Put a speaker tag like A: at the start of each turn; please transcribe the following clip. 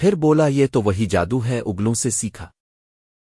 A: پھر بولا یہ تو وہی جادو ہے اگلوں سے سیکھا۔